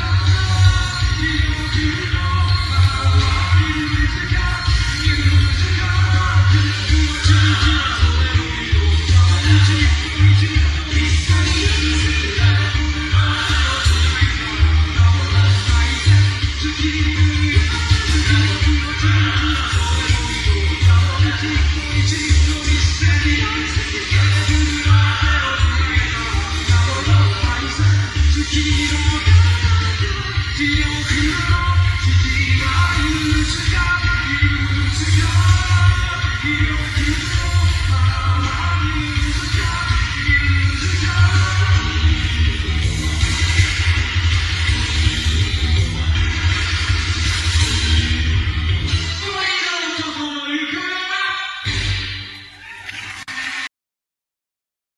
Yeah.